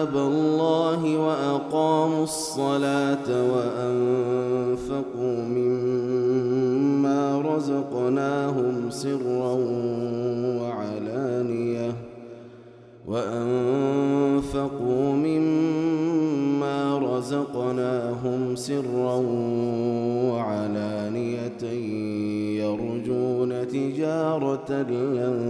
كتاب الله وأقاموا الصلاة وأنفقوا مما رزقناهم سرا وعلانية وأنفقوا مما رزقناهم سرا وعلانية يرجون تجارة لن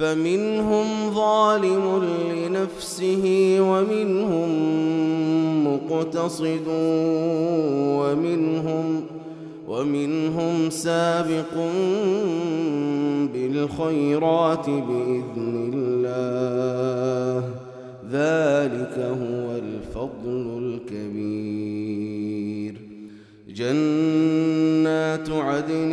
فمنهم ظالم لنفسه ومنهم مقتصد ومنهم ومنهم سابق بالخيرات بإذن الله. ذلك هو الفضل الكبير. جنات عدن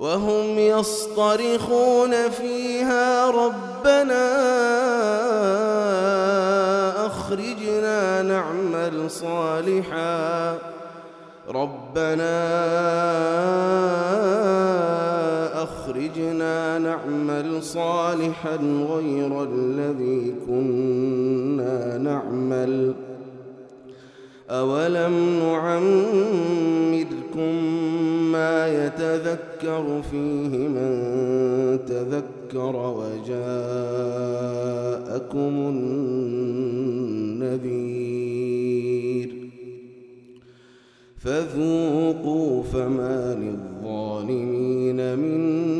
وهم يصطرخون فيها ربنا أخرجنا نعمل صالحا ربنا أخرجنا نعمل صالحا غير الذي كنا نعمل أولم نعمركم ما يتذكر فيه من تذكر وجاءكم النذير فذوقوا فما للظالمين من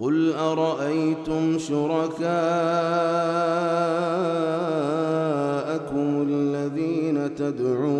قل أرأيتم شركاءكم الذين تدعون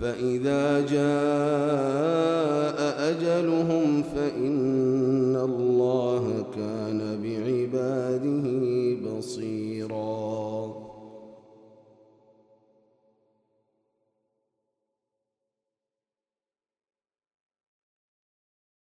فإذا جاء